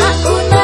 Aku nak